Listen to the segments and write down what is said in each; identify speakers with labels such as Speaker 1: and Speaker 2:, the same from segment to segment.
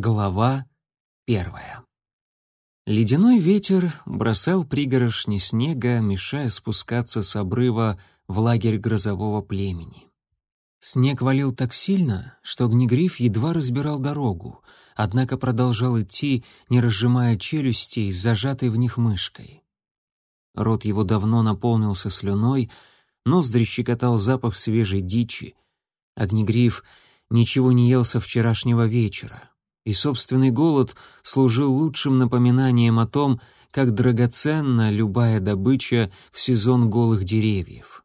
Speaker 1: Глава первая. Ледяной ветер бросал пригорошни снега, мешая спускаться с обрыва в лагерь грозового племени. Снег валил так сильно, что Огнегриф едва разбирал дорогу, однако продолжал идти, не разжимая челюстей с зажатой в них мышкой. Рот его давно наполнился слюной, ноздри щекотал запах свежей дичи. Огнегриф ничего не ел со вчерашнего вечера, и собственный голод служил лучшим напоминанием о том, как драгоценна любая добыча в сезон голых деревьев.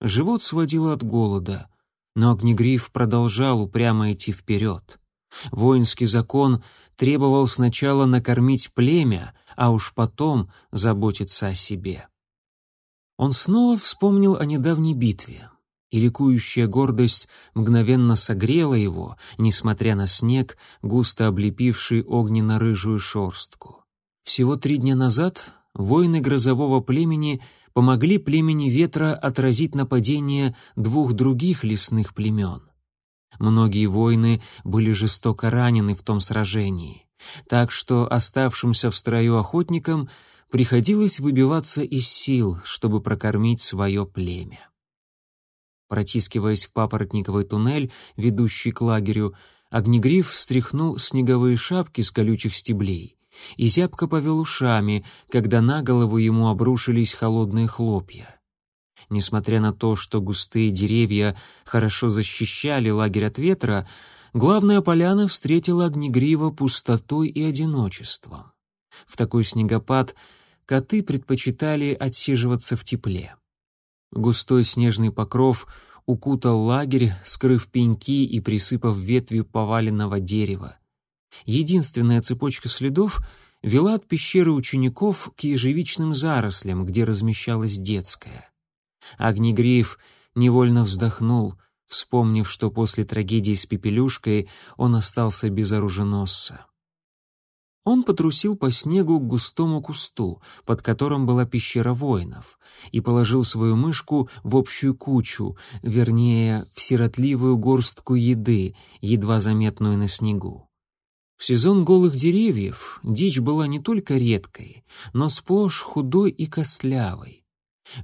Speaker 1: Живот сводило от голода, но Огнегриф продолжал упрямо идти вперед. Воинский закон требовал сначала накормить племя, а уж потом заботиться о себе. Он снова вспомнил о недавней битве и ликующая гордость мгновенно согрела его, несмотря на снег, густо облепивший огненно-рыжую шорстку. Всего три дня назад воины грозового племени помогли племени ветра отразить нападение двух других лесных племен. Многие воины были жестоко ранены в том сражении, так что оставшимся в строю охотникам приходилось выбиваться из сил, чтобы прокормить свое племя. Протискиваясь в папоротниковый туннель, ведущий к лагерю, Огнегриф встряхнул снеговые шапки с колючих стеблей и зябко повел ушами, когда на голову ему обрушились холодные хлопья. Несмотря на то, что густые деревья хорошо защищали лагерь от ветра, главная поляна встретила Огнегрива пустотой и одиночеством. В такой снегопад коты предпочитали отсиживаться в тепле. Густой снежный покров укутал лагерь, скрыв пеньки и присыпав ветви поваленного дерева. Единственная цепочка следов вела от пещеры учеников к ежевичным зарослям, где размещалась детская. Огнегриф невольно вздохнул, вспомнив, что после трагедии с Пепелюшкой он остался без оруженосца. Он потрусил по снегу к густому кусту, под которым была пещера воинов, и положил свою мышку в общую кучу, вернее, в сиротливую горстку еды, едва заметную на снегу. В сезон голых деревьев дичь была не только редкой, но сплошь худой и костлявой.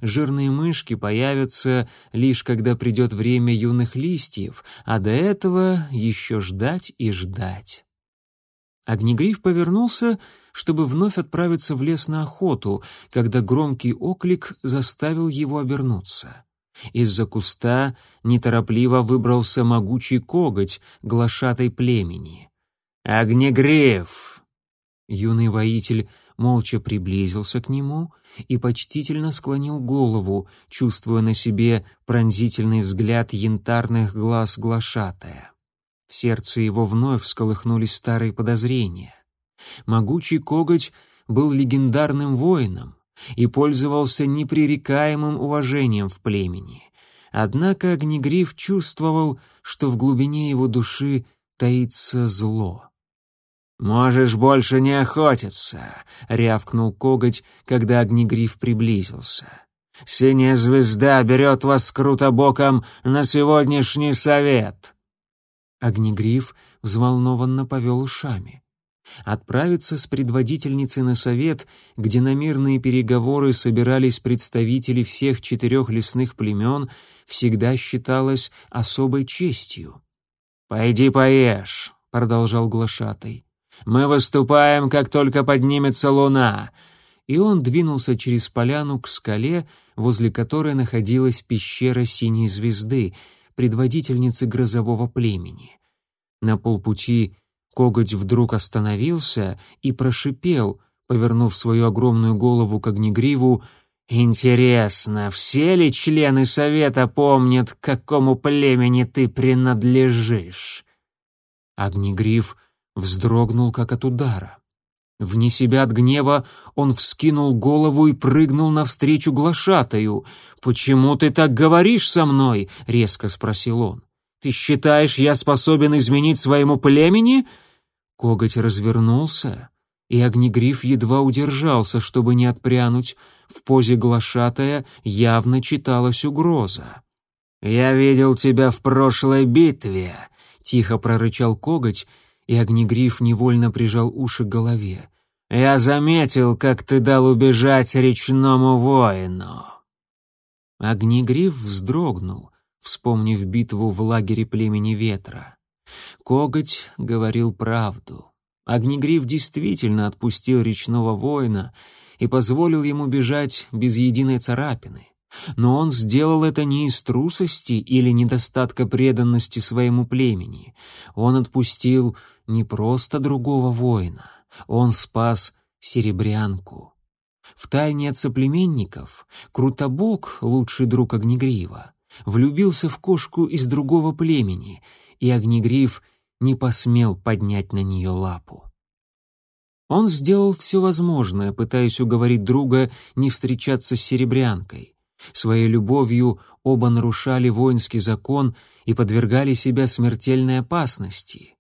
Speaker 1: Жирные мышки появятся лишь когда придет время юных листьев, а до этого еще ждать и ждать. Огнегриф повернулся, чтобы вновь отправиться в лес на охоту, когда громкий оклик заставил его обернуться. Из-за куста неторопливо выбрался могучий коготь глашатой племени. «Огнегриф!» Юный воитель молча приблизился к нему и почтительно склонил голову, чувствуя на себе пронзительный взгляд янтарных глаз глашатая. В сердце его вновь всколыхнулись старые подозрения. Могучий коготь был легендарным воином и пользовался непререкаемым уважением в племени. Однако Огнегриф чувствовал, что в глубине его души таится зло. «Можешь больше не охотиться», — рявкнул коготь, когда Огнегриф приблизился. «Синяя звезда берет вас с крутобоком на сегодняшний совет». Огнегриф взволнованно повел ушами. Отправиться с предводительницей на совет, где на мирные переговоры собирались представители всех четырех лесных племен, всегда считалось особой честью. «Пойди поешь», — продолжал глашатай. «Мы выступаем, как только поднимется луна». И он двинулся через поляну к скале, возле которой находилась пещера синей звезды, предводительницы грозового племени. На полпути коготь вдруг остановился и прошипел, повернув свою огромную голову к огнегриву, «Интересно, все ли члены совета помнят, к какому племени ты принадлежишь?» Огнегриф вздрогнул, как от удара. Вне себя от гнева он вскинул голову и прыгнул навстречу глашатаю. «Почему ты так говоришь со мной?» — резко спросил он. «Ты считаешь, я способен изменить своему племени?» Коготь развернулся, и Огнегриф едва удержался, чтобы не отпрянуть. В позе глашатая явно читалась угроза. «Я видел тебя в прошлой битве», — тихо прорычал коготь, и Огнегриф невольно прижал уши к голове. «Я заметил, как ты дал убежать речному воину». Огнегриф вздрогнул, вспомнив битву в лагере племени Ветра. Коготь говорил правду. Огнегриф действительно отпустил речного воина и позволил ему бежать без единой царапины. Но он сделал это не из трусости или недостатка преданности своему племени. Он отпустил не просто другого воина, он спас серебрянку. В тайне от соплеменников Крутобок, лучший друг Огнегрива, влюбился в кошку из другого племени, и Огнегриф не посмел поднять на нее лапу. Он сделал все возможное, пытаясь уговорить друга не встречаться с серебрянкой. Своей любовью оба нарушали воинский закон и подвергали себя смертельной опасности.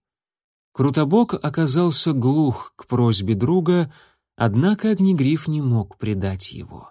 Speaker 1: Крутобок оказался глух к просьбе друга, однако Огнегриф не мог предать его.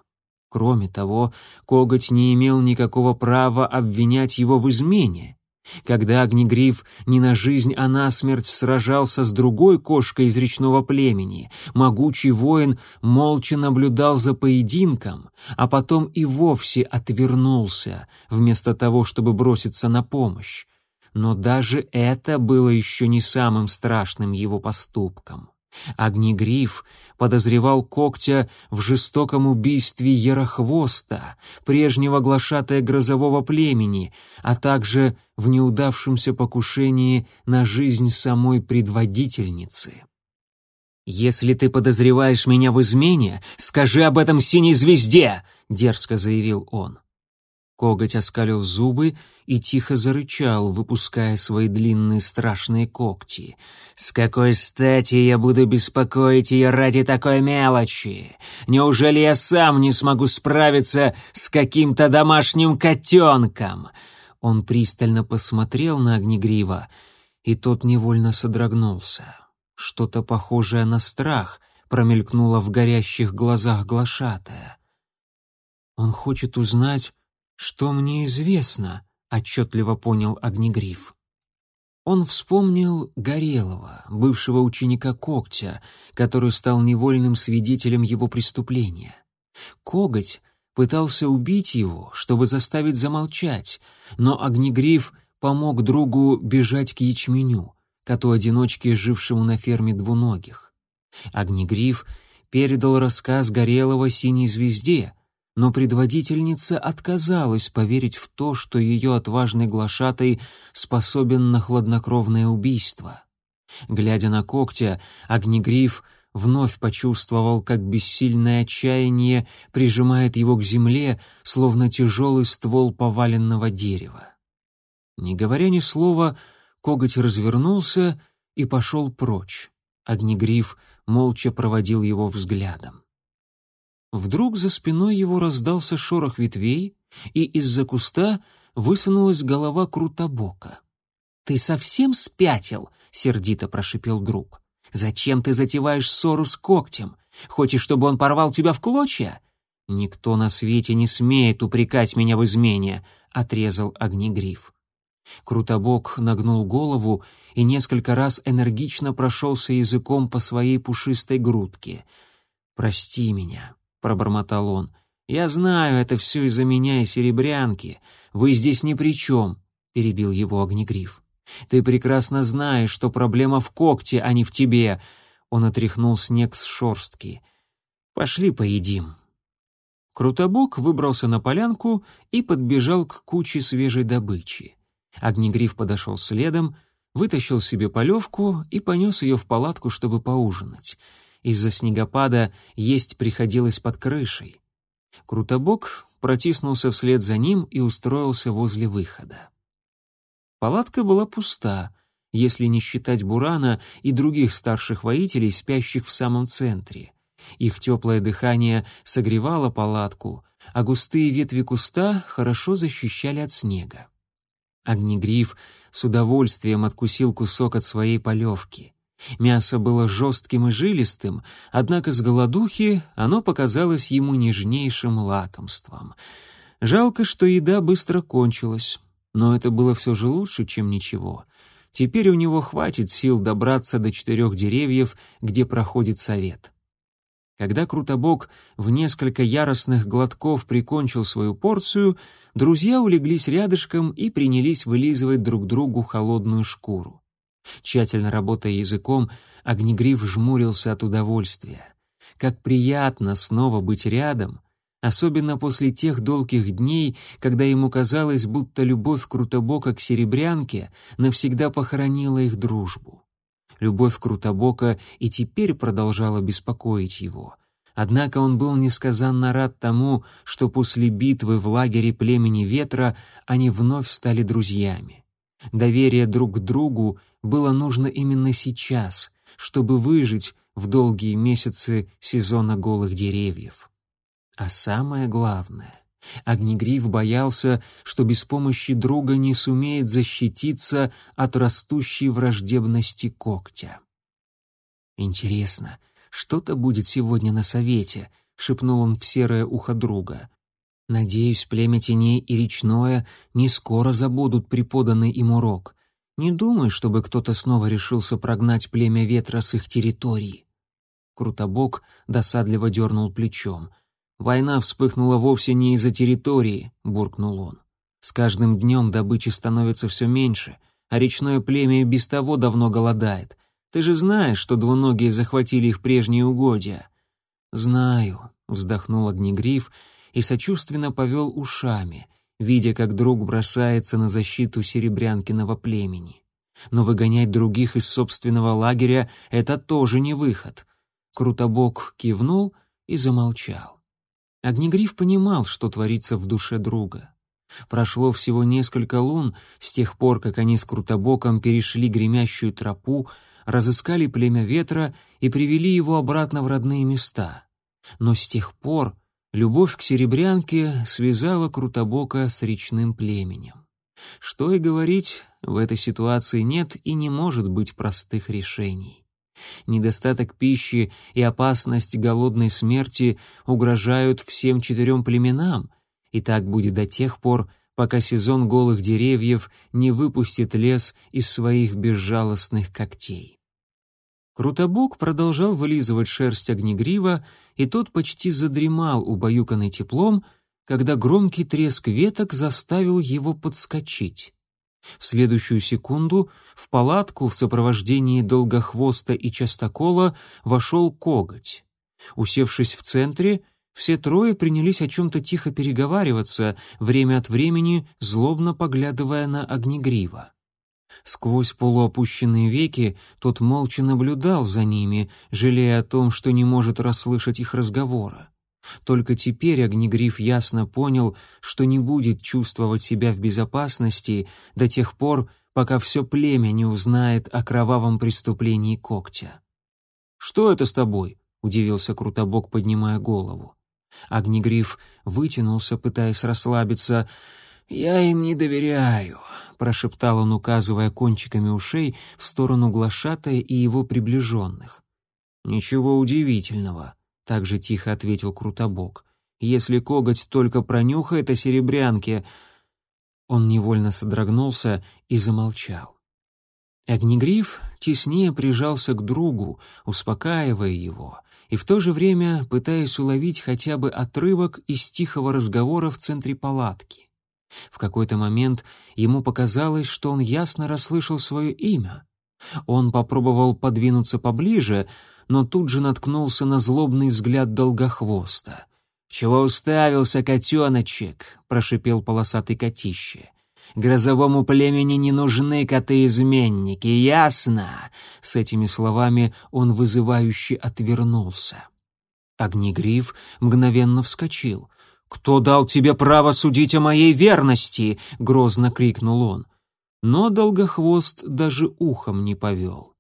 Speaker 1: Кроме того, Коготь не имел никакого права обвинять его в измене. Когда Огнегриф не на жизнь, а на смерть сражался с другой кошкой из речного племени, могучий воин молча наблюдал за поединком, а потом и вовсе отвернулся, вместо того, чтобы броситься на помощь. Но даже это было еще не самым страшным его поступком. Огнегриф подозревал Когтя в жестоком убийстве Ярохвоста, прежнего глашатая грозового племени, а также в неудавшемся покушении на жизнь самой предводительницы. «Если ты подозреваешь меня в измене, скажи об этом синей звезде!» — дерзко заявил он. Коготь оскалил зубы и тихо зарычал, выпуская свои длинные страшные когти. «С какой стати я буду беспокоить ее ради такой мелочи? Неужели я сам не смогу справиться с каким-то домашним котенком?» Он пристально посмотрел на Огнегрива, и тот невольно содрогнулся. Что-то похожее на страх промелькнуло в горящих глазах глашатая. «Он хочет узнать, что мне известно», — отчетливо понял Огнегриф. Он вспомнил Горелого, бывшего ученика Когтя, который стал невольным свидетелем его преступления. Коготь пытался убить его, чтобы заставить замолчать, но Огнегриф помог другу бежать к ячменю, коту-одиночке, жившему на ферме двуногих. Огнегриф передал рассказ Горелого синей звезде, но предводительница отказалась поверить в то, что ее отважный глашатай способен на хладнокровное убийство. Глядя на когтя, Огнегриф вновь почувствовал, как бессильное отчаяние прижимает его к земле, словно тяжелый ствол поваленного дерева. Не говоря ни слова, коготь развернулся и пошел прочь. Огнегриф молча проводил его взглядом. Вдруг за спиной его раздался шорох ветвей, и из-за куста высунулась голова Крутобока. «Ты совсем спятил?» — сердито прошипел друг. «Зачем ты затеваешь ссору с когтем? Хочешь, чтобы он порвал тебя в клочья?» «Никто на свете не смеет упрекать меня в измене», — отрезал Огнегриф. Крутобок нагнул голову и несколько раз энергично прошелся языком по своей пушистой грудке. «Прости меня пробормотал он. «Я знаю, это все из-за меня и серебрянки. Вы здесь ни при чем», — перебил его Огнегриф. «Ты прекрасно знаешь, что проблема в когте, а не в тебе». Он отряхнул снег с шорстки. «Пошли поедим». Крутобок выбрался на полянку и подбежал к куче свежей добычи. Огнегриф подошел следом, вытащил себе полевку и понес ее в палатку, чтобы поужинать. Из-за снегопада есть приходилось под крышей. Крутобок протиснулся вслед за ним и устроился возле выхода. Палатка была пуста, если не считать Бурана и других старших воителей, спящих в самом центре. Их теплое дыхание согревало палатку, а густые ветви куста хорошо защищали от снега. Огнегриф с удовольствием откусил кусок от своей полевки. Мясо было жестким и жилистым, однако с голодухи оно показалось ему нежнейшим лакомством. Жалко, что еда быстро кончилась, но это было все же лучше, чем ничего. Теперь у него хватит сил добраться до четырех деревьев, где проходит совет. Когда Крутобок в несколько яростных глотков прикончил свою порцию, друзья улеглись рядышком и принялись вылизывать друг другу холодную шкуру. Тщательно работая языком, Огнегриф жмурился от удовольствия. Как приятно снова быть рядом, особенно после тех долгих дней, когда ему казалось, будто любовь Крутобока к Серебрянке навсегда похоронила их дружбу. Любовь Крутобока и теперь продолжала беспокоить его. Однако он был несказанно рад тому, что после битвы в лагере племени Ветра они вновь стали друзьями. Доверие друг к другу было нужно именно сейчас, чтобы выжить в долгие месяцы сезона голых деревьев. А самое главное, Огнегриф боялся, что без помощи друга не сумеет защититься от растущей враждебности когтя. «Интересно, что-то будет сегодня на совете», — шепнул он в серое ухо друга. «Надеюсь, племя теней и речное не скоро забудут преподанный им урок. Не думаю, чтобы кто-то снова решился прогнать племя ветра с их территории». Крутобок досадливо дернул плечом — «Война вспыхнула вовсе не из-за территории», — буркнул он. «С каждым днем добычи становится все меньше, а речное племя и без того давно голодает. Ты же знаешь, что двуногие захватили их прежние угодья». «Знаю», — вздохнул Огнегриф и сочувственно повел ушами, видя, как друг бросается на защиту серебрянкиного племени. Но выгонять других из собственного лагеря — это тоже не выход. Крутобок кивнул и замолчал. Огнегриф понимал, что творится в душе друга. Прошло всего несколько лун с тех пор, как они с Крутобоком перешли гремящую тропу, разыскали племя ветра и привели его обратно в родные места. Но с тех пор любовь к серебрянке связала Крутобока с речным племенем. Что и говорить, в этой ситуации нет и не может быть простых решений. Недостаток пищи и опасность голодной смерти угрожают всем четырем племенам, и так будет до тех пор, пока сезон голых деревьев не выпустит лес из своих безжалостных когтей. Крутобок продолжал вылизывать шерсть огнегрива, и тот почти задремал, убаюканный теплом, когда громкий треск веток заставил его подскочить. В следующую секунду в палатку в сопровождении Долгохвоста и Частокола вошел коготь. Усевшись в центре, все трое принялись о чем-то тихо переговариваться, время от времени злобно поглядывая на Огнегрива. Сквозь полуопущенные веки тот молча наблюдал за ними, жалея о том, что не может расслышать их разговора. Только теперь Огнегриф ясно понял, что не будет чувствовать себя в безопасности до тех пор, пока все племя не узнает о кровавом преступлении когтя. «Что это с тобой?» — удивился Крутобок, поднимая голову. Огнегриф вытянулся, пытаясь расслабиться. «Я им не доверяю», — прошептал он, указывая кончиками ушей в сторону глашатая и его приближенных. «Ничего удивительного», — так же тихо ответил Крутобок. «Если коготь только пронюхает о серебрянке...» Он невольно содрогнулся и замолчал. Огнегриф теснее прижался к другу, успокаивая его, и в то же время пытаясь уловить хотя бы отрывок из тихого разговора в центре палатки. В какой-то момент ему показалось, что он ясно расслышал свое имя. Он попробовал подвинуться поближе, но тут же наткнулся на злобный взгляд долгохвоста. «Чего уставился, котеночек?» — прошипел полосатый котище. «Грозовому племени не нужны коты-изменники, ясно?» С этими словами он вызывающе отвернулся. Огнегриф мгновенно вскочил. «Кто дал тебе право судить о моей верности?» — грозно крикнул он. Но Долгохвост даже ухом не повел.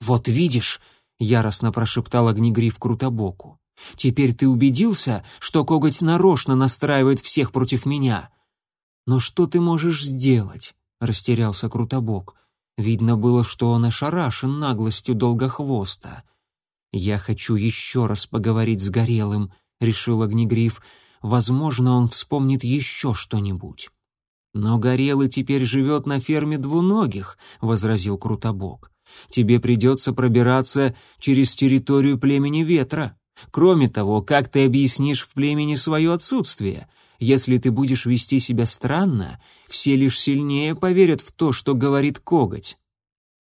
Speaker 1: «Вот видишь», — яростно прошептал Огнегриф Крутобоку. «Теперь ты убедился, что коготь нарочно настраивает всех против меня?» «Но что ты можешь сделать?» — растерялся Крутобок. Видно было, что он ошарашен наглостью Долгохвоста. «Я хочу еще раз поговорить с Горелым», — решил Огнегриф. «Возможно, он вспомнит еще что-нибудь». «Но Горелый теперь живет на ферме двуногих», — возразил Крутобок. «Тебе придется пробираться через территорию племени Ветра. Кроме того, как ты объяснишь в племени свое отсутствие? Если ты будешь вести себя странно, все лишь сильнее поверят в то, что говорит коготь».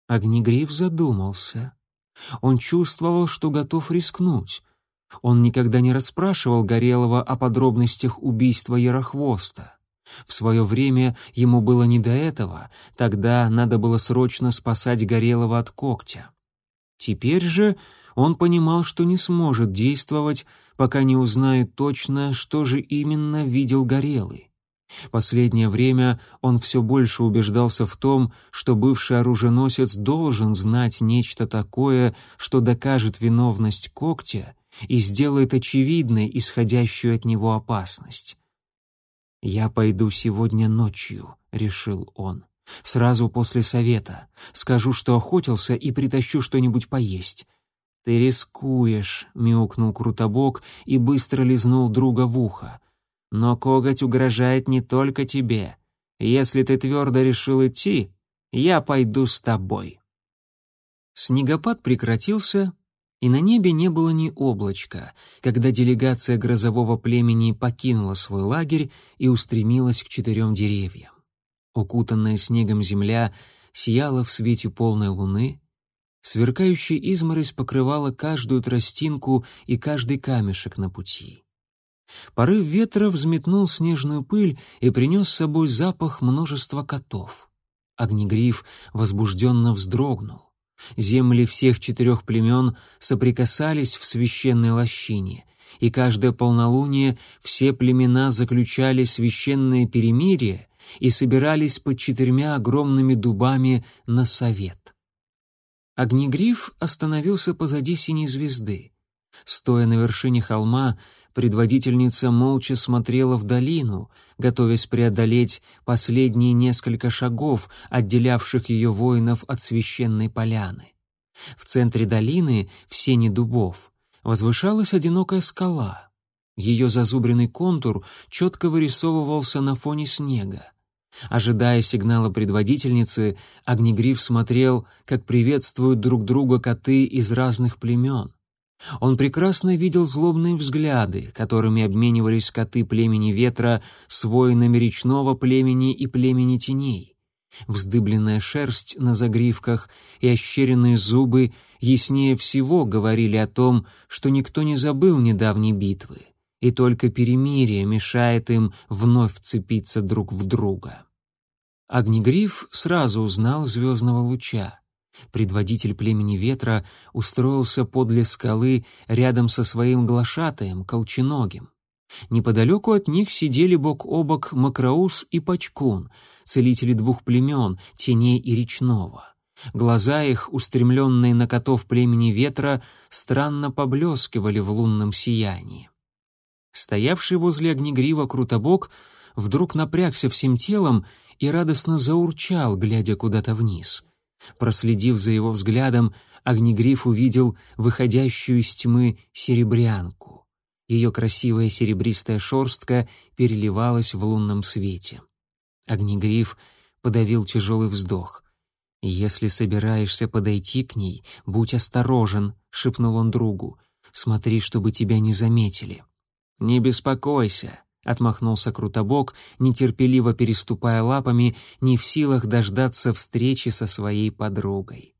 Speaker 1: Огнегриф задумался. Он чувствовал, что готов рискнуть. Он никогда не расспрашивал Горелого о подробностях убийства Ярохвоста. В свое время ему было не до этого, тогда надо было срочно спасать Горелого от когтя. Теперь же он понимал, что не сможет действовать, пока не узнает точно, что же именно видел Горелый. Последнее время он все больше убеждался в том, что бывший оруженосец должен знать нечто такое, что докажет виновность когтя и сделает очевидной исходящую от него опасность. «Я пойду сегодня ночью», — решил он. «Сразу после совета. Скажу, что охотился и притащу что-нибудь поесть. «Ты рискуешь», — мяукнул Крутобок и быстро лизнул друга в ухо. «Но коготь угрожает не только тебе. Если ты твердо решил идти, я пойду с тобой». Снегопад прекратился, и на небе не было ни облачка, когда делегация грозового племени покинула свой лагерь и устремилась к четырем деревьям. Укутанная снегом земля сияла в свете полной луны, Сверкающая изморозь покрывала каждую тростинку и каждый камешек на пути. Порыв ветра взметнул снежную пыль и принес с собой запах множества котов. Огнегриф возбужденно вздрогнул. Земли всех четырех племен соприкасались в священной лощине, и каждое полнолуние все племена заключали священное перемирие и собирались под четырьмя огромными дубами на совет. Огнегриф остановился позади синей звезды. Стоя на вершине холма, предводительница молча смотрела в долину, готовясь преодолеть последние несколько шагов, отделявших ее воинов от священной поляны. В центре долины, в сене дубов, возвышалась одинокая скала. Ее зазубренный контур четко вырисовывался на фоне снега. Ожидая сигнала предводительницы, Огнегриф смотрел, как приветствуют друг друга коты из разных племен. Он прекрасно видел злобные взгляды, которыми обменивались коты племени ветра с воинами речного племени и племени теней. Вздыбленная шерсть на загривках и ощеренные зубы яснее всего говорили о том, что никто не забыл недавней битвы и только перемирие мешает им вновь вцепиться друг в друга. Огнегриф сразу узнал звездного луча. Предводитель племени ветра устроился подле скалы рядом со своим глашатаем, колченогим. Неподалеку от них сидели бок о бок Макроус и Пачкун, целители двух племен, теней и речного. Глаза их, устремленные на котов племени ветра, странно поблескивали в лунном сиянии. Стоявший возле огнегрива Крутобок вдруг напрягся всем телом и радостно заурчал, глядя куда-то вниз. Проследив за его взглядом, Огнегриф увидел выходящую из тьмы серебрянку. Ее красивая серебристая шерстка переливалась в лунном свете. Огнегриф подавил тяжелый вздох. «Если собираешься подойти к ней, будь осторожен», — шепнул он другу. «Смотри, чтобы тебя не заметили». «Не беспокойся», — отмахнулся Крутобок, нетерпеливо переступая лапами, не в силах дождаться встречи со своей подругой.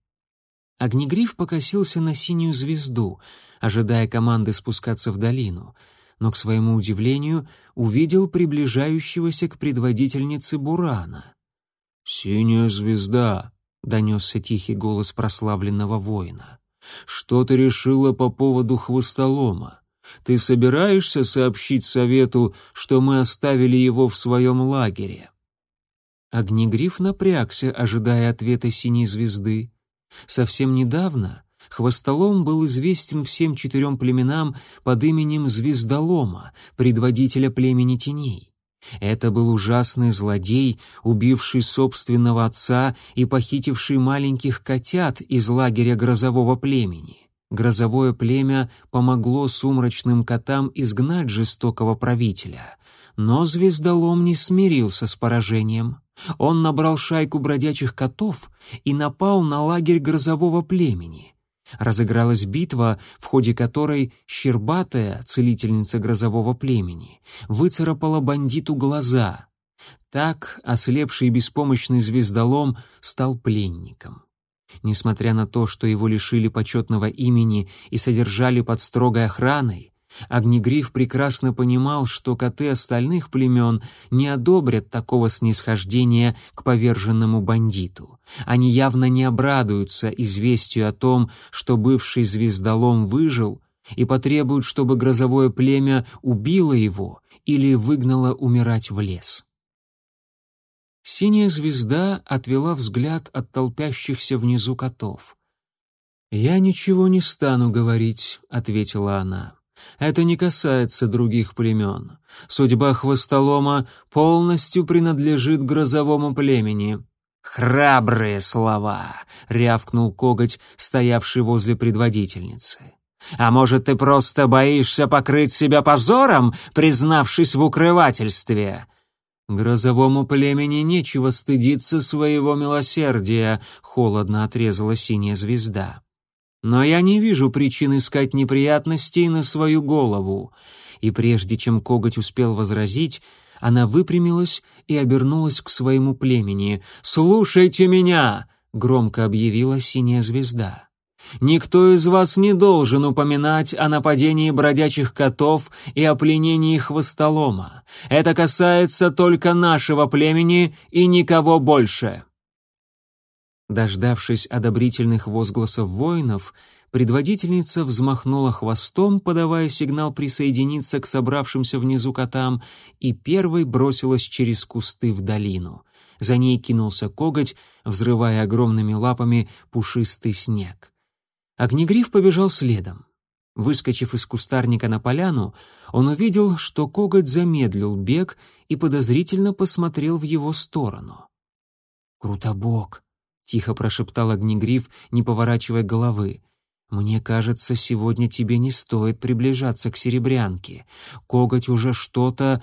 Speaker 1: Огнегриф покосился на синюю звезду, ожидая команды спускаться в долину, но, к своему удивлению, увидел приближающегося к предводительнице Бурана. «Синяя звезда», — донесся тихий голос прославленного воина. «Что ты решила по поводу хвостолома?» Ты собираешься сообщить совету, что мы оставили его в своем лагере?» Огнегриф напрягся, ожидая ответа синей звезды. Совсем недавно Хвостолом был известен всем четырем племенам под именем Звездолома, предводителя племени теней. Это был ужасный злодей, убивший собственного отца и похитивший маленьких котят из лагеря грозового племени. Грозовое племя помогло сумрачным котам изгнать жестокого правителя. Но звездолом не смирился с поражением. Он набрал шайку бродячих котов и напал на лагерь грозового племени. Разыгралась битва, в ходе которой Щербатая, целительница грозового племени, выцарапала бандиту глаза. Так ослепший и беспомощный звездолом стал пленником. Несмотря на то, что его лишили почетного имени и содержали под строгой охраной, Огнегриф прекрасно понимал, что коты остальных племен не одобрят такого снисхождения к поверженному бандиту. Они явно не обрадуются известию о том, что бывший звездолом выжил, и потребуют, чтобы грозовое племя убило его или выгнало умирать в лес. Синяя звезда отвела взгляд от толпящихся внизу котов. «Я ничего не стану говорить», — ответила она. «Это не касается других племен. Судьба хвостолома полностью принадлежит грозовому племени». «Храбрые слова!» — рявкнул коготь, стоявший возле предводительницы. «А может, ты просто боишься покрыть себя позором, признавшись в укрывательстве?» «Грозовому племени нечего стыдиться своего милосердия», — холодно отрезала синяя звезда. «Но я не вижу причин искать неприятностей на свою голову». И прежде чем коготь успел возразить, она выпрямилась и обернулась к своему племени. «Слушайте меня!» — громко объявила синяя звезда. Никто из вас не должен упоминать о нападении бродячих котов и о пленении хвостолома. Это касается только нашего племени и никого больше». Дождавшись одобрительных возгласов воинов, предводительница взмахнула хвостом, подавая сигнал присоединиться к собравшимся внизу котам, и первой бросилась через кусты в долину. За ней кинулся коготь, взрывая огромными лапами пушистый снег. Огнегриф побежал следом. Выскочив из кустарника на поляну, он увидел, что коготь замедлил бег и подозрительно посмотрел в его сторону. «Крутобок», — тихо прошептал Огнегриф, не поворачивая головы. «Мне кажется, сегодня тебе не стоит приближаться к серебрянке. Коготь уже что-то...»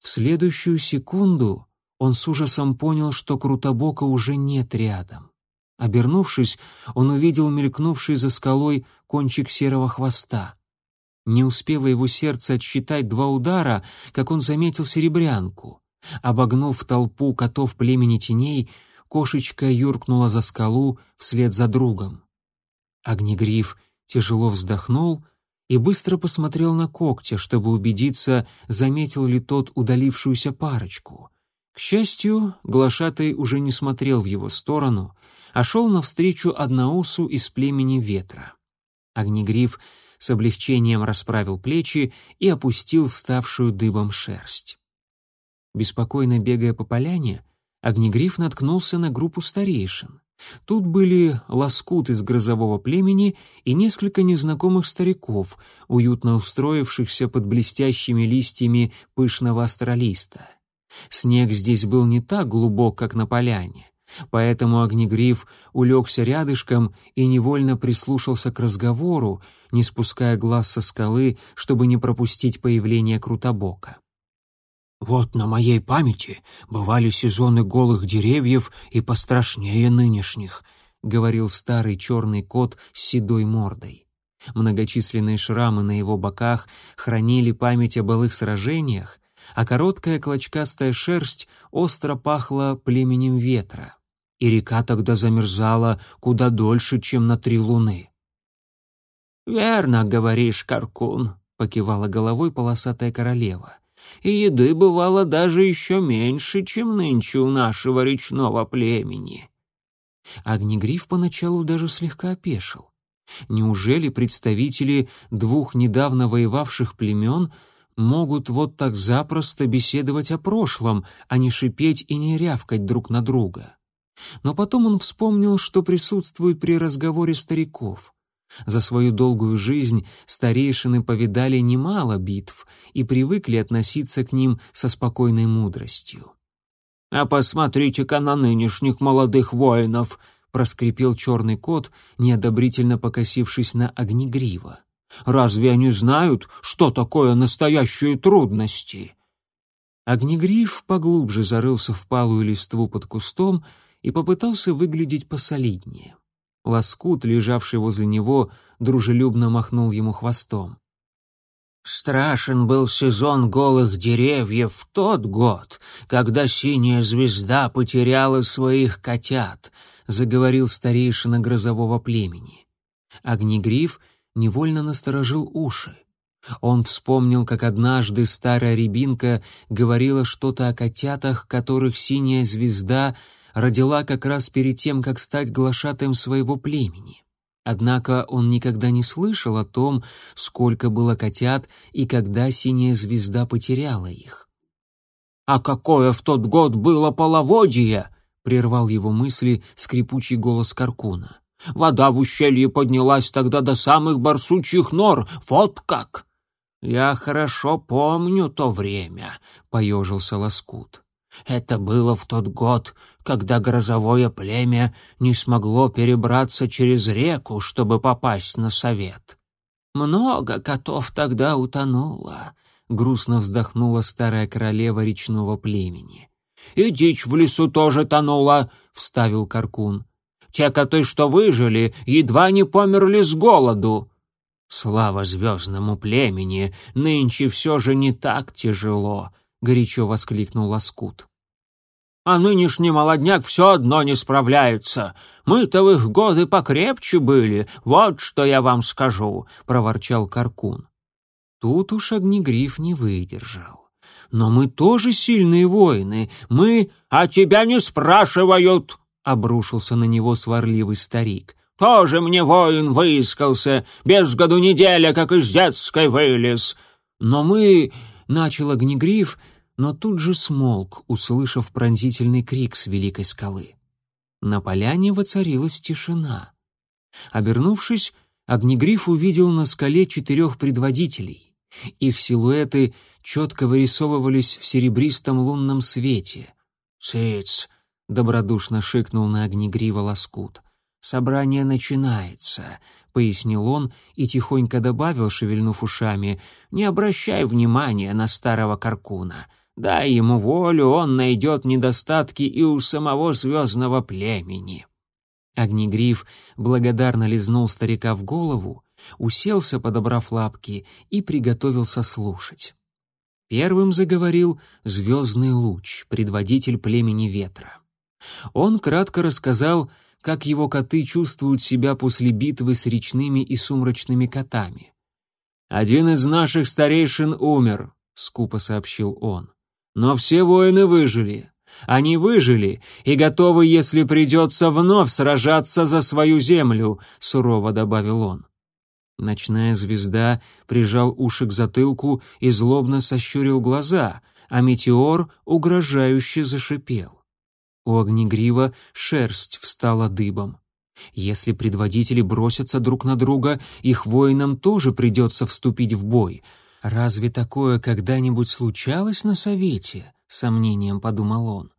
Speaker 1: В следующую секунду он с ужасом понял, что Крутобока уже нет рядом. Обернувшись, он увидел мелькнувший за скалой кончик серого хвоста. Не успело его сердце отсчитать два удара, как он заметил серебрянку. Обогнув толпу котов племени теней, кошечка юркнула за скалу вслед за другом. Огнегриф тяжело вздохнул и быстро посмотрел на когтя, чтобы убедиться, заметил ли тот удалившуюся парочку. К счастью, глашатый уже не смотрел в его сторону — а шел навстречу одноусу из племени ветра. Огнегриф с облегчением расправил плечи и опустил вставшую дыбом шерсть. Беспокойно бегая по поляне, Огнегриф наткнулся на группу старейшин. Тут были лоскут из грозового племени и несколько незнакомых стариков, уютно устроившихся под блестящими листьями пышного астролиста. Снег здесь был не так глубок, как на поляне. Поэтому Огнегриф улегся рядышком и невольно прислушался к разговору, не спуская глаз со скалы, чтобы не пропустить появление Крутобока. «Вот на моей памяти бывали сезоны голых деревьев и пострашнее нынешних», — говорил старый черный кот с седой мордой. Многочисленные шрамы на его боках хранили память о былых сражениях, а короткая клочкастая шерсть остро пахла племенем ветра и река тогда замерзала куда дольше, чем на три луны. «Верно говоришь, Каркун», — покивала головой полосатая королева. «И еды бывало даже еще меньше, чем нынче у нашего речного племени». Огнегриф поначалу даже слегка опешил. Неужели представители двух недавно воевавших племен могут вот так запросто беседовать о прошлом, а не шипеть и не рявкать друг на друга? Но потом он вспомнил, что присутствует при разговоре стариков. За свою долгую жизнь старейшины повидали немало битв и привыкли относиться к ним со спокойной мудростью. «А посмотрите-ка на нынешних молодых воинов», — проскрипел черный кот, неодобрительно покосившись на огнегрива. «Разве они знают, что такое настоящие трудности?» Огнегриф поглубже зарылся в палую листву под кустом и попытался выглядеть посолиднее. Лоскут, лежавший возле него, дружелюбно махнул ему хвостом.
Speaker 2: Страшен был сезон голых деревьев в тот год, когда синяя звезда потеряла своих котят, заговорил старейшина грозового племени. Огнегриф невольно насторожил уши. Он вспомнил, как однажды старая рябинка говорила что-то о котятах, которых синяя звезда родила как раз перед тем, как стать глашатаем своего племени. Однако он никогда не слышал о том, сколько было котят и когда синяя звезда потеряла их. «А какое в тот год было половодье!» — прервал его мысли скрипучий голос Каркуна. «Вода в ущелье поднялась тогда до самых барсучьих нор, вот как!» «Я хорошо помню то время», — поежился Лоскут. «Это было в тот год, когда грозовое племя не смогло перебраться через реку, чтобы попасть на совет. Много котов тогда утонуло», — грустно вздохнула старая королева речного племени. «И дичь в лесу тоже тонула», — вставил Каркун. «Те коты, что выжили, едва не померли с голоду». «Слава звездному племени! Нынче все же не так тяжело!» — горячо воскликнул Лоскут. «А нынешний молодняк все одно не справляется. Мы-то в их годы покрепче были, вот что я вам скажу», — проворчал Каркун. Тут уж Огнегриф не выдержал. «Но мы тоже сильные воины, мы...» «А тебя не спрашивают!» — обрушился на него сварливый старик. Тоже мне воин выискался, без году неделя, как из детской вылез. Но мы...» — начал Огнегриф, но тут же смолк, услышав пронзительный крик с великой скалы. На поляне воцарилась тишина. Обернувшись, Огнегриф увидел на скале четырех предводителей. Их силуэты четко вырисовывались в серебристом лунном свете. «Цыц!» — добродушно шикнул на Огнегрива лоскут. «Собрание начинается», — пояснил он и тихонько добавил, шевельнув ушами, «не обращай внимания на старого Каркуна. Дай ему волю, он найдет недостатки и у самого звездного племени». Огнегриф благодарно лизнул старика в голову, уселся, подобрав лапки, и приготовился слушать. Первым заговорил звездный луч, предводитель племени ветра. Он кратко рассказал как его коты чувствуют себя после битвы с речными и сумрачными котами. «Один из наших старейшин умер», — скупо сообщил он. «Но все воины выжили. Они выжили и готовы, если придется, вновь сражаться за свою землю», — сурово добавил он. Ночная звезда прижал уши к затылку и злобно сощурил глаза, а метеор угрожающе зашипел. У Огнегрива шерсть встала дыбом. Если предводители бросятся друг на друга, их воинам тоже придется вступить в бой. Разве такое когда-нибудь случалось на совете? Сомнением подумал он.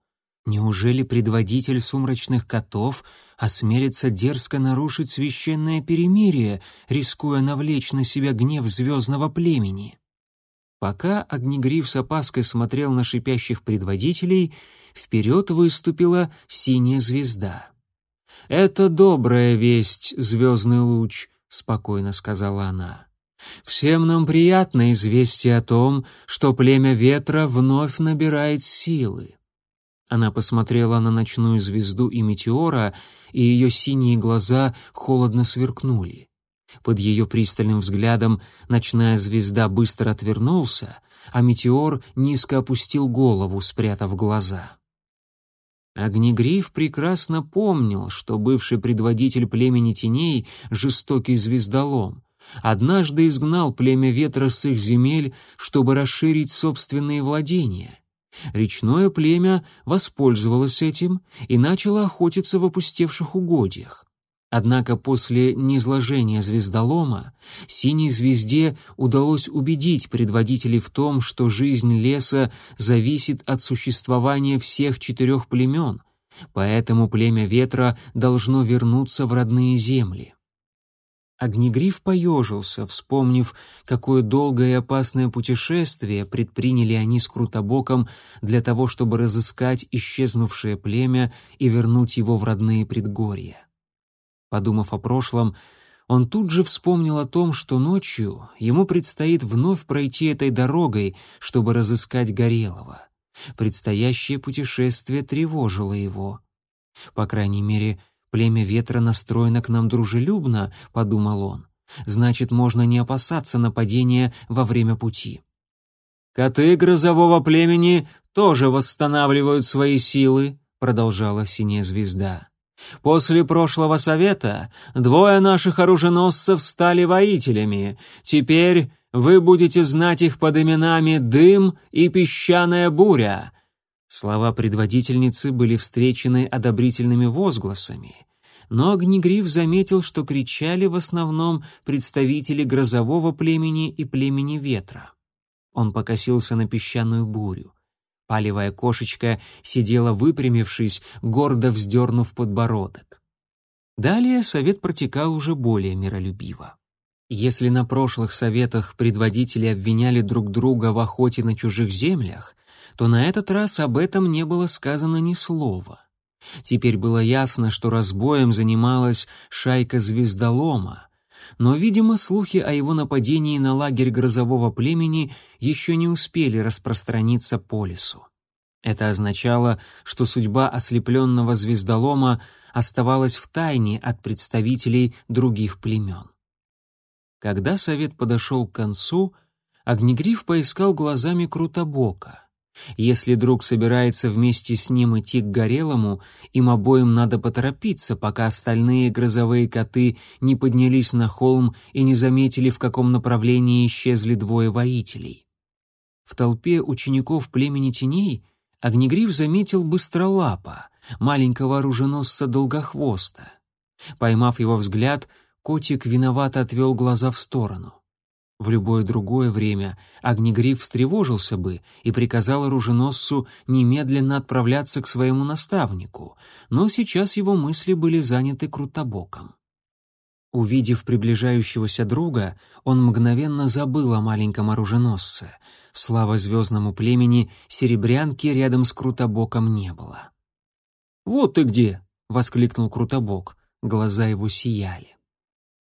Speaker 2: Неужели предводитель сумрачных котов осмелится дерзко нарушить священное перемирие, рискуя навлечь на себя гнев звездного племени? Пока Огнегриф с опаской смотрел на шипящих предводителей, вперед выступила синяя звезда. «Это добрая весть, звездный луч», — спокойно сказала она. «Всем нам приятно известие о том, что племя ветра вновь набирает силы». Она посмотрела на ночную звезду и метеора, и ее синие глаза холодно сверкнули. Под ее пристальным взглядом ночная звезда быстро отвернулся, а метеор низко опустил голову, спрятав глаза. Огнегриф прекрасно помнил, что бывший предводитель племени теней, жестокий звездолом, однажды изгнал племя ветра с их земель, чтобы расширить собственные владения. Речное племя воспользовалось этим и начало охотиться в опустевших угодьях. Однако после низложения звездолома синей звезде удалось убедить предводителей в том, что жизнь леса зависит от существования всех четырех племен,
Speaker 1: Поэтому племя ветра должно вернуться в родные земли. Огнегриф поежился, вспомнив, какое долгое и опасное путешествие предприняли они с Крутобоком для того, чтобы разыскать исчезнувшее племя и вернуть его в родные предгорья. Подумав о прошлом, он тут же вспомнил о том, что ночью ему предстоит вновь пройти этой дорогой, чтобы разыскать Горелого. Предстоящее путешествие тревожило его. По крайней мере, Племя ветра настроено к нам дружелюбно, подумал он. Значит, можно не опасаться нападения во время пути. Коты грозового племени тоже восстанавливают свои силы, продолжала синяя звезда. После прошлого совета двое наших оруженосцев стали воителями. Теперь вы будете знать их под именами Дым и Песчаная буря. Слова предводительницы были встречены одобрительными возгласами, но Огнегриф заметил, что кричали в основном представители грозового племени и племени ветра. Он покосился на песчаную бурю. Палевая кошечка сидела выпрямившись, гордо вздернув подбородок. Далее совет протекал уже более миролюбиво. Если на прошлых советах предводители обвиняли друг друга в охоте на чужих землях, то на этот раз об этом не было сказано ни слова. Теперь было ясно, что разбоем занималась шайка звездолома, но, видимо, слухи о его нападении на лагерь грозового племени еще не успели распространиться по лесу. Это означало, что судьба ослепленного звездолома оставалась в тайне от представителей других племен. Когда совет подошел к концу, Огнегриф поискал глазами Крутобока — если друг собирается вместе с ним идти к Горелому, им обоим надо поторопиться, пока остальные грозовые коты не поднялись на холм и не заметили, в каком направлении исчезли двое воителей. В толпе учеников племени теней Огнегриф заметил Быстролапа, маленького оруженосца Долгохвоста. Поймав его взгляд, котик виновато отвел глаза в сторону. В любое другое время Огнегриф встревожился бы и приказал оруженосцу немедленно отправляться к своему наставнику, но сейчас его мысли были заняты Крутобоком. Увидев приближающегося друга, он мгновенно забыл о маленьком оруженосце. Слава звездному племени, серебрянки рядом с Крутобоком не было. «Вот ты где!» — воскликнул Крутобок. Глаза его сияли.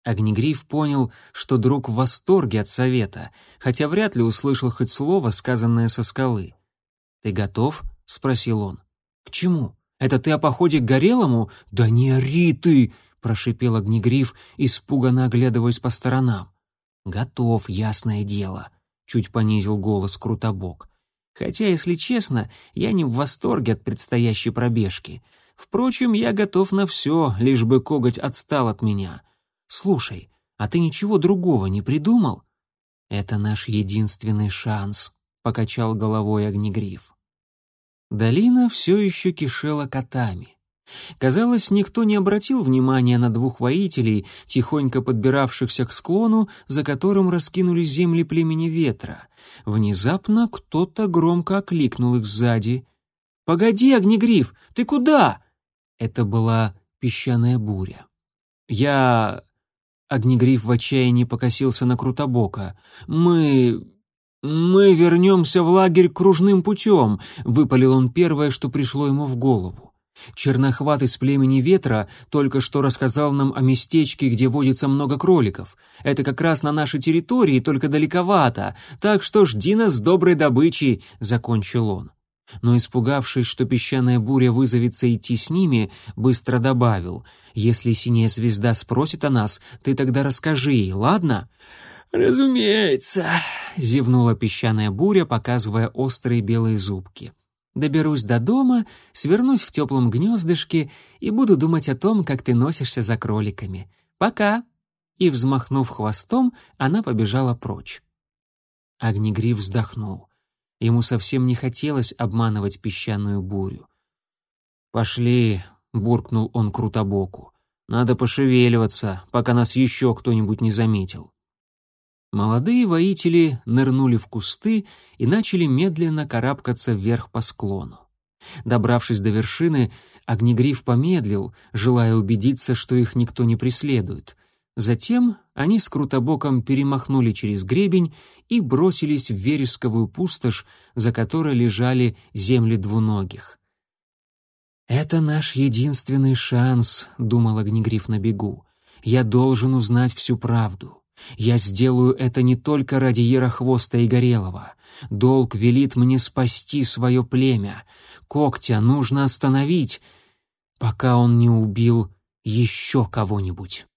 Speaker 1: Огнегриф понял, что друг в восторге от совета, хотя вряд ли услышал хоть слово, сказанное со скалы. «Ты готов?» — спросил он. «К чему? Это ты о походе к Горелому? Да не ори ты!» — прошипел Огнегриф, испуганно оглядываясь по сторонам. «Готов, ясное дело», — чуть понизил голос Крутобок. «Хотя, если честно, я не в восторге от предстоящей пробежки. Впрочем, я готов на все, лишь бы коготь отстал от меня». Слушай, а ты ничего другого не придумал? Это наш единственный шанс, покачал головой Огнегриф. Долина все еще кишела котами. Казалось, никто не обратил внимания на двух воителей, тихонько подбиравшихся к склону, за которым раскинулись земли племени ветра. Внезапно кто-то громко окликнул их сзади. «Погоди, Огнегриф, ты куда?» Это была песчаная буря. «Я... Огнегриф в отчаянии покосился на Крутобока. «Мы... мы вернемся в лагерь кружным путем», — выпалил он первое, что пришло ему в голову. Чернохват из племени Ветра только что рассказал нам о местечке, где водится много кроликов. Это как раз на нашей территории, только далековато, так что жди нас с доброй добычей», — закончил он. Но, испугавшись, что песчаная буря вызовется идти с ними, быстро добавил — если синяя звезда спросит о нас, ты тогда расскажи ей, ладно?»
Speaker 2: «Разумеется», —
Speaker 1: зевнула песчаная буря, показывая острые белые зубки. «Доберусь до дома, свернусь в теплом гнездышке и буду думать о том, как ты носишься за кроликами. Пока!» И, взмахнув хвостом, она побежала прочь. Огнегриф вздохнул. Ему совсем не хотелось обманывать песчаную бурю. «Пошли, буркнул он Крутобоку. Надо пошевеливаться, пока нас еще кто-нибудь не заметил. Молодые воители нырнули в кусты и начали медленно карабкаться вверх по склону. Добравшись до вершины, Огнегриф помедлил, желая убедиться, что их никто не преследует. Затем они с Крутобоком перемахнули через гребень и бросились в вересковую пустошь, за которой лежали земли двуногих. «Это наш единственный шанс», — думал Огнегриф на бегу. «Я должен узнать всю правду. Я сделаю это не только ради Ярохвоста и Горелого. Долг велит мне спасти свое племя. Когтя нужно остановить, пока он не убил еще кого-нибудь».